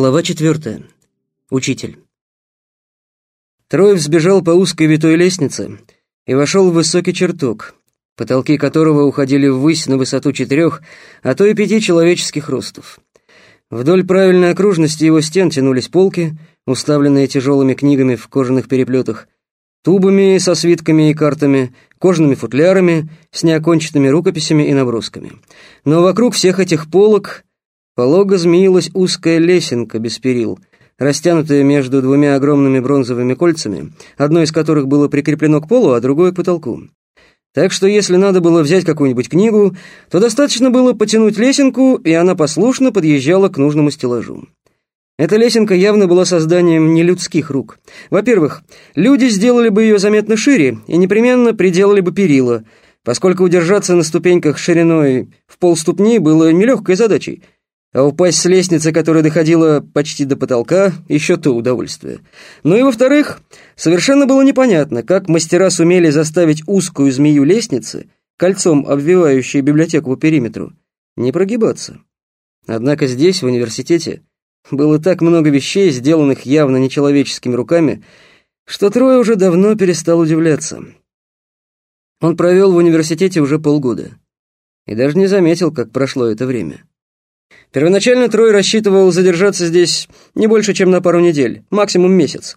Глава четвертая. Учитель. Трой взбежал по узкой витой лестнице и вошел в высокий чертог, потолки которого уходили ввысь на высоту четырех, а то и пяти человеческих ростов. Вдоль правильной окружности его стен тянулись полки, уставленные тяжелыми книгами в кожаных переплетах, тубами со свитками и картами, кожаными футлярами с неоконченными рукописями и набросками. Но вокруг всех этих полок полого змеилась узкая лесенка без перил, растянутая между двумя огромными бронзовыми кольцами, одно из которых было прикреплено к полу, а другое к потолку. Так что если надо было взять какую-нибудь книгу, то достаточно было потянуть лесенку, и она послушно подъезжала к нужному стеллажу. Эта лесенка явно была созданием нелюдских рук. Во-первых, люди сделали бы ее заметно шире и непременно приделали бы перила, поскольку удержаться на ступеньках шириной в полступни было нелегкой задачей — а упасть с лестницы, которая доходила почти до потолка, еще то удовольствие. Ну и во-вторых, совершенно было непонятно, как мастера сумели заставить узкую змею лестницы, кольцом обвивающей библиотеку по периметру, не прогибаться. Однако здесь, в университете, было так много вещей, сделанных явно нечеловеческими руками, что Трой уже давно перестал удивляться. Он провел в университете уже полгода и даже не заметил, как прошло это время. Первоначально Трой рассчитывал задержаться здесь не больше, чем на пару недель, максимум месяц.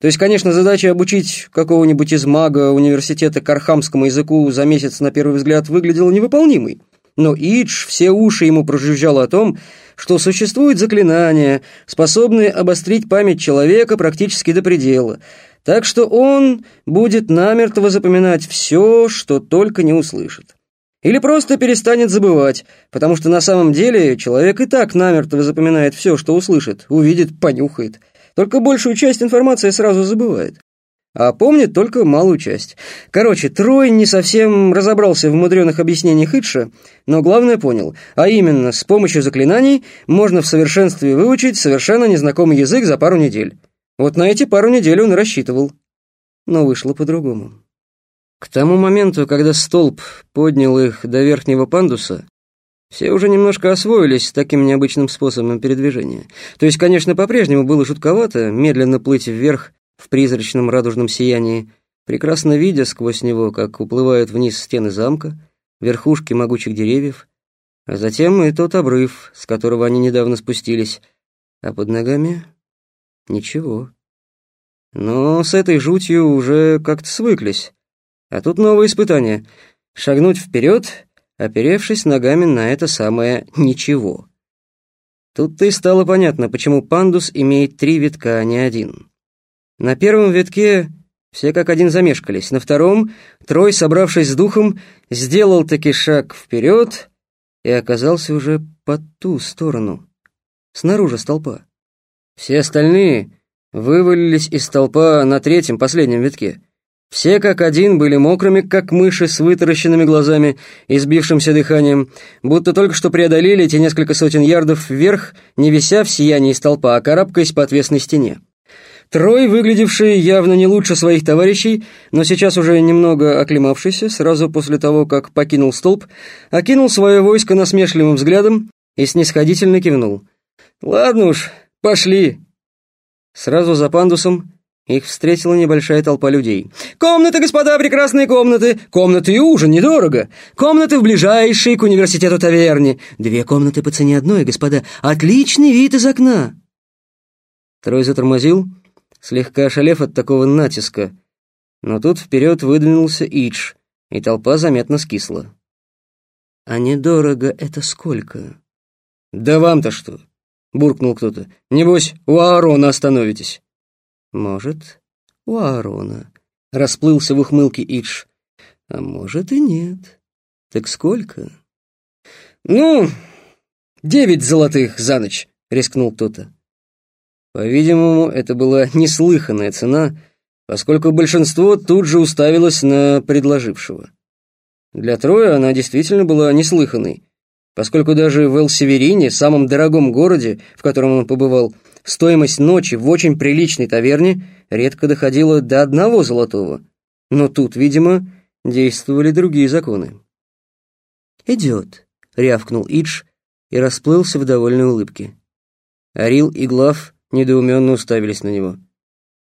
То есть, конечно, задача обучить какого-нибудь из мага университета кархамскому языку за месяц, на первый взгляд, выглядела невыполнимой. Но Идж все уши ему прожужжал о том, что существуют заклинания, способные обострить память человека практически до предела. Так что он будет намертво запоминать все, что только не услышит. Или просто перестанет забывать, потому что на самом деле человек и так намертво запоминает все, что услышит, увидит, понюхает. Только большую часть информации сразу забывает. А помнит только малую часть. Короче, Трой не совсем разобрался в мудреных объяснениях Хитша, но главное понял, а именно, с помощью заклинаний можно в совершенстве выучить совершенно незнакомый язык за пару недель. Вот на эти пару недель он рассчитывал. Но вышло по-другому. К тому моменту, когда столб поднял их до верхнего пандуса, все уже немножко освоились с таким необычным способом передвижения. То есть, конечно, по-прежнему было жутковато медленно плыть вверх в призрачном радужном сиянии, прекрасно видя сквозь него, как уплывают вниз стены замка, верхушки могучих деревьев, а затем и тот обрыв, с которого они недавно спустились, а под ногами — ничего. Но с этой жутью уже как-то свыклись. А тут новое испытание. Шагнуть вперед, оперевшись ногами на это самое «ничего». Тут-то и стало понятно, почему пандус имеет три витка, а не один. На первом витке все как один замешкались, на втором Трой, собравшись с духом, сделал таки шаг вперед и оказался уже по ту сторону, снаружи столпа. Все остальные вывалились из столпа на третьем, последнем витке. Все как один были мокрыми, как мыши с вытаращенными глазами и сбившимся дыханием, будто только что преодолели эти несколько сотен ярдов вверх, не вися в сиянии столпа, а карабкаясь по отвесной стене. Трой, выглядевший явно не лучше своих товарищей, но сейчас уже немного оклемавшийся, сразу после того, как покинул столб, окинул свое войско насмешливым взглядом и снисходительно кивнул. «Ладно уж, пошли». Сразу за пандусом их встретила небольшая толпа людей. «Комнаты, господа, прекрасные комнаты! Комнаты и ужин, недорого! Комнаты в ближайшей к университету таверне! Две комнаты по цене одной, господа! Отличный вид из окна!» Трой затормозил, слегка ошалев от такого натиска. Но тут вперед выдвинулся Идж, и толпа заметно скисла. «А недорого это сколько?» «Да вам-то что?» — буркнул кто-то. «Небось, у Аарона остановитесь». «Может, у Аарона», — расплылся в ухмылке Идж. «А может и нет. Так сколько?» «Ну, девять золотых за ночь», — рискнул кто-то. По-видимому, это была неслыханная цена, поскольку большинство тут же уставилось на предложившего. Для Троя она действительно была неслыханной, поскольку даже в Эл-Северине, самом дорогом городе, в котором он побывал, Стоимость ночи в очень приличной таверне редко доходила до одного золотого. Но тут, видимо, действовали другие законы. «Идет», — рявкнул Идж и расплылся в довольной улыбке. Арил и Глав недоуменно уставились на него.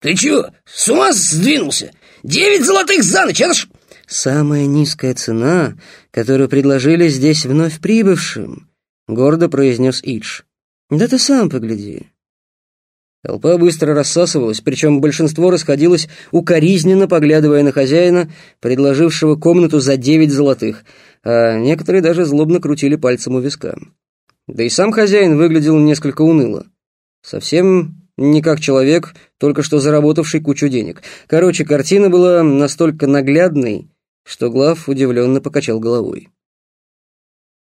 «Ты чего, с ума сдвинулся? Девять золотых за ночь, это ж...» «Самая низкая цена, которую предложили здесь вновь прибывшим», — гордо произнес Идж. «Да ты сам погляди». Толпа быстро рассасывалась, причем большинство расходилось укоризненно, поглядывая на хозяина, предложившего комнату за девять золотых, а некоторые даже злобно крутили пальцем у виска. Да и сам хозяин выглядел несколько уныло. Совсем не как человек, только что заработавший кучу денег. Короче, картина была настолько наглядной, что Глав удивленно покачал головой.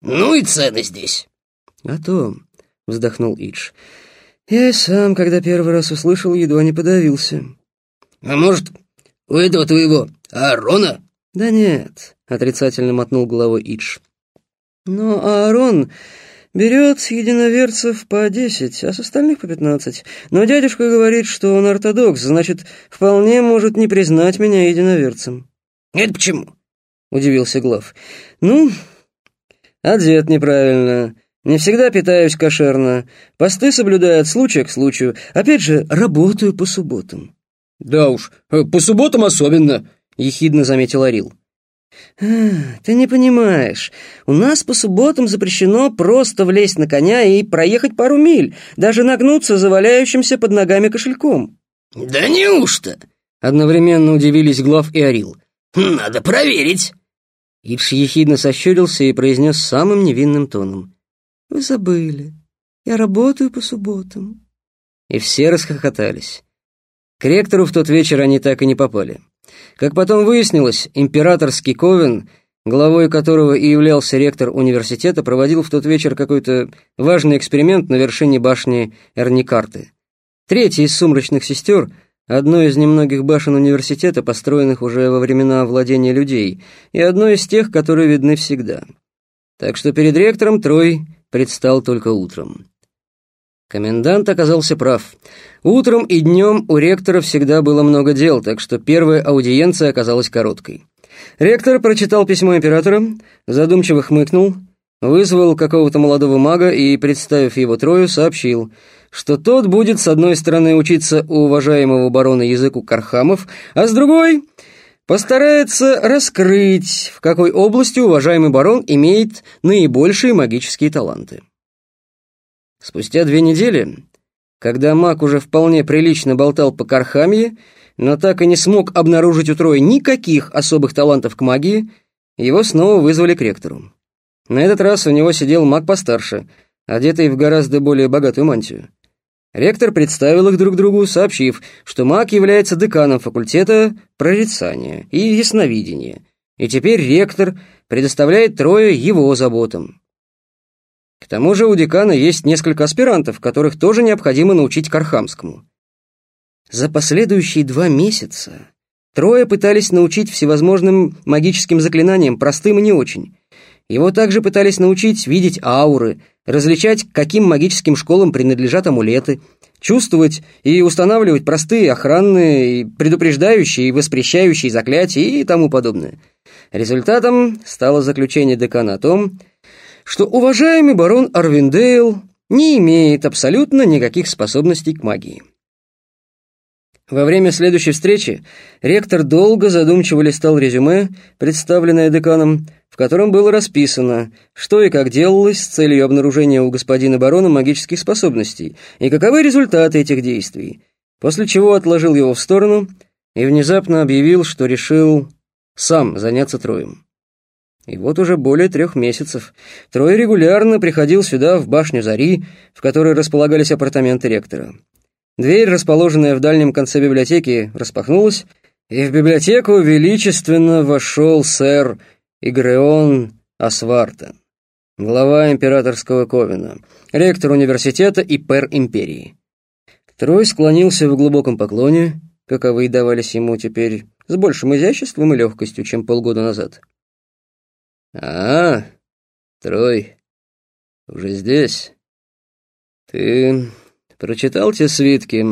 «Ну и цены здесь!» «А то», — вздохнул Идж, — «я и сам, когда первый раз услышал, едва не подавился». «А может, у этого твоего Аарона?» «Да нет», — отрицательно мотнул головой Идж. «Но Аарон берет с единоверцев по десять, а с остальных по пятнадцать. Но дядюшка говорит, что он ортодокс, значит, вполне может не признать меня единоверцем». «Это почему?» — удивился Глав. «Ну, одет неправильно». Не всегда питаюсь кошерно. Посты соблюдаю от случая к случаю. Опять же, работаю по субботам». «Да уж, э, по субботам особенно», — ехидно заметил Орил. А, «Ты не понимаешь. У нас по субботам запрещено просто влезть на коня и проехать пару миль, даже нагнуться за валяющимся под ногами кошельком». «Да неужто?» — одновременно удивились Глав и Орил. «Надо проверить». Идж ехидно сощурился и произнес самым невинным тоном. «Вы забыли. Я работаю по субботам». И все расхохотались. К ректору в тот вечер они так и не попали. Как потом выяснилось, императорский ковен, главой которого и являлся ректор университета, проводил в тот вечер какой-то важный эксперимент на вершине башни Эрникарты. Третья из сумрачных сестер, одной из немногих башен университета, построенных уже во времена владения людей, и одной из тех, которые видны всегда. Так что перед ректором Трой предстал только утром. Комендант оказался прав. Утром и днем у ректора всегда было много дел, так что первая аудиенция оказалась короткой. Ректор прочитал письмо императора, задумчиво хмыкнул, вызвал какого-то молодого мага и, представив его Трою, сообщил, что тот будет с одной стороны учиться у уважаемого барона языку кархамов, а с другой постарается раскрыть, в какой области уважаемый барон имеет наибольшие магические таланты. Спустя две недели, когда маг уже вполне прилично болтал по Кархамье, но так и не смог обнаружить у Троя никаких особых талантов к магии, его снова вызвали к ректору. На этот раз у него сидел маг постарше, одетый в гораздо более богатую мантию. Ректор представил их друг другу, сообщив, что маг является деканом факультета прорицания и ясновидения, и теперь ректор предоставляет Трое его заботам. К тому же у декана есть несколько аспирантов, которых тоже необходимо научить Кархамскому. За последующие два месяца Трое пытались научить всевозможным магическим заклинаниям, простым и не очень. Его также пытались научить видеть ауры, различать, к каким магическим школам принадлежат амулеты, чувствовать и устанавливать простые охранные, предупреждающие и воспрещающие заклятия и тому подобное. Результатом стало заключение декана о том, что уважаемый барон Арвиндейл не имеет абсолютно никаких способностей к магии. Во время следующей встречи ректор долго задумчиво листал резюме, представленное деканом, в котором было расписано, что и как делалось с целью обнаружения у господина барона магических способностей и каковы результаты этих действий, после чего отложил его в сторону и внезапно объявил, что решил сам заняться Троем. И вот уже более трех месяцев Трой регулярно приходил сюда, в башню Зари, в которой располагались апартаменты ректора. Дверь, расположенная в дальнем конце библиотеки, распахнулась, и в библиотеку величественно вошел сэр Игреон Асвартен, глава императорского ковена, ректор университета и пэр империи. Трой склонился в глубоком поклоне, каковы давались ему теперь с большим изяществом и легкостью, чем полгода назад. «А, Трой, уже здесь? Ты Прочитал те свитки,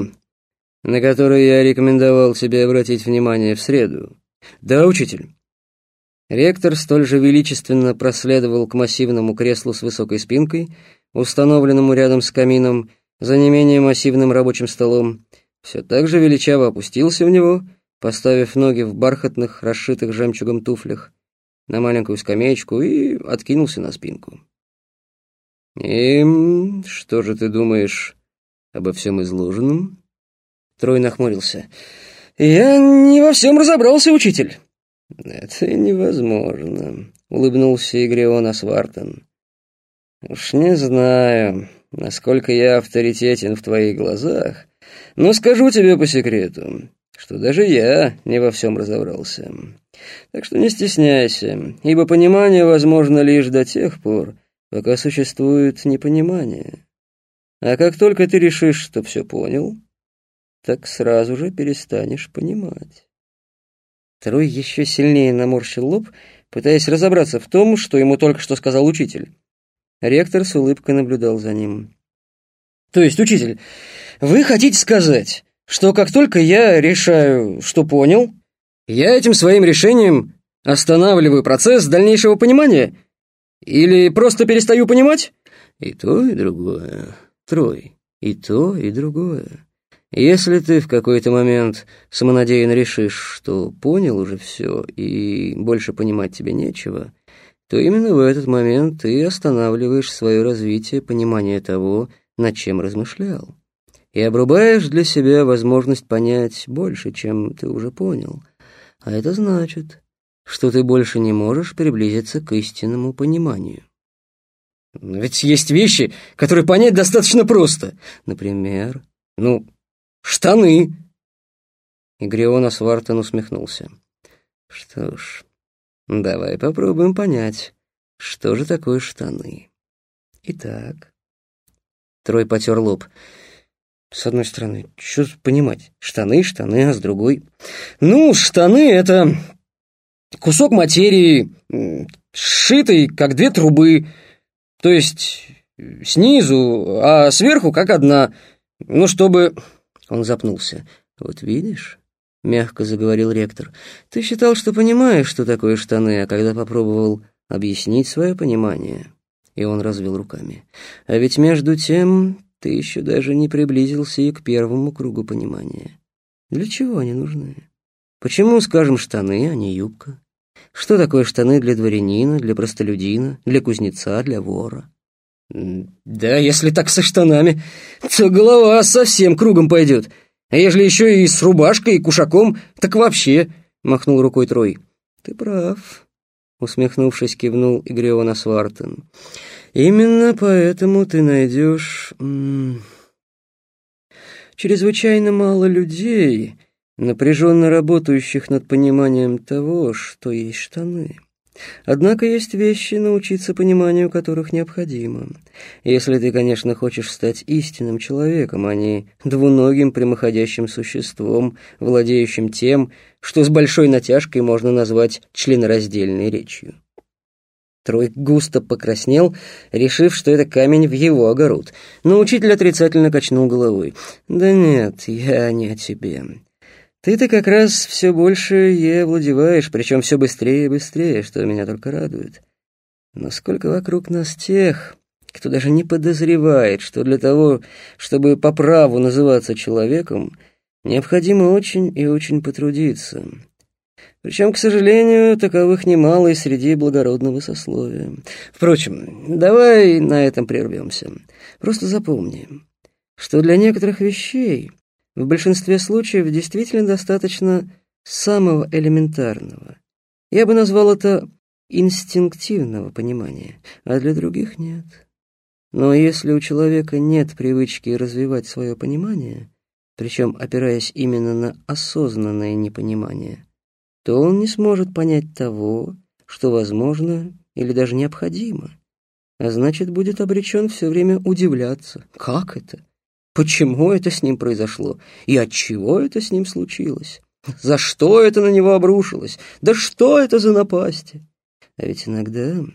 на которые я рекомендовал тебе обратить внимание в среду? Да, учитель. Ректор столь же величественно проследовал к массивному креслу с высокой спинкой, установленному рядом с камином, за не менее массивным рабочим столом, все так же величаво опустился в него, поставив ноги в бархатных, расшитых жемчугом туфлях на маленькую скамеечку и откинулся на спинку. «И что же ты думаешь обо всем изложенном?» Трой нахмурился. «Я не во всем разобрался, учитель». «Это невозможно», — улыбнулся Игрион Асвартон. «Уж не знаю, насколько я авторитетен в твоих глазах, но скажу тебе по секрету, что даже я не во всем разобрался. Так что не стесняйся, ибо понимание возможно лишь до тех пор, пока существует непонимание. А как только ты решишь, что все понял, так сразу же перестанешь понимать. Трой еще сильнее наморщил лоб, пытаясь разобраться в том, что ему только что сказал учитель. Ректор с улыбкой наблюдал за ним. «То есть, учитель, вы хотите сказать, что как только я решаю, что понял, я этим своим решением останавливаю процесс дальнейшего понимания?» Или просто перестаю понимать? И то, и другое. Трой. И то, и другое. Если ты в какой-то момент самонадеянно решишь, что понял уже все и больше понимать тебе нечего, то именно в этот момент ты останавливаешь свое развитие понимания того, над чем размышлял, и обрубаешь для себя возможность понять больше, чем ты уже понял. А это значит, что ты больше не можешь приблизиться к истинному пониманию. Но ведь есть вещи, которые понять достаточно просто. Например, ну, штаны. Игриона Свартон усмехнулся. Что ж, давай попробуем понять, что же такое штаны. Итак, Трой потер лоб. С одной стороны, что понимать? Штаны, штаны, а с другой... Ну, штаны — это кусок материи, сшитый, как две трубы, то есть снизу, а сверху, как одна, ну, чтобы...» Он запнулся. «Вот видишь?» — мягко заговорил ректор. «Ты считал, что понимаешь, что такое штаны, а когда попробовал объяснить свое понимание...» И он развел руками. «А ведь между тем ты еще даже не приблизился и к первому кругу понимания. Для чего они нужны?» Почему, скажем, штаны, а не юбка? Что такое штаны для дворянина, для простолюдина, для кузнеца, для вора? Да, если так со штанами, то голова совсем кругом пойдет. А ежели еще и с рубашкой и кушаком, так вообще, махнул рукой Трой. Ты прав, усмехнувшись, кивнул Игриона Свартен. Именно поэтому ты найдешь... чрезвычайно мало людей, напряженно работающих над пониманием того, что есть штаны. Однако есть вещи, научиться пониманию которых необходимо. Если ты, конечно, хочешь стать истинным человеком, а не двуногим прямоходящим существом, владеющим тем, что с большой натяжкой можно назвать членораздельной речью. Трой густо покраснел, решив, что это камень в его огород, но учитель отрицательно качнул головой. «Да нет, я не о тебе. Ты-то как раз все больше ей овладеваешь, причем все быстрее и быстрее, что меня только радует. Но сколько вокруг нас тех, кто даже не подозревает, что для того, чтобы по праву называться человеком, необходимо очень и очень потрудиться. Причем, к сожалению, таковых немало и среди благородного сословия. Впрочем, давай на этом прервемся. Просто запомни, что для некоторых вещей в большинстве случаев действительно достаточно самого элементарного. Я бы назвал это инстинктивного понимания, а для других нет. Но если у человека нет привычки развивать свое понимание, причем опираясь именно на осознанное непонимание, то он не сможет понять того, что возможно или даже необходимо, а значит, будет обречен все время удивляться. Как это? Почему это с ним произошло? И от чего это с ним случилось? За что это на него обрушилось? Да что это за напасти? А ведь иногда,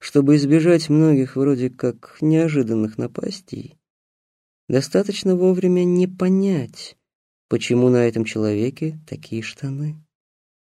чтобы избежать многих вроде как неожиданных напастей, достаточно вовремя не понять, почему на этом человеке такие штаны.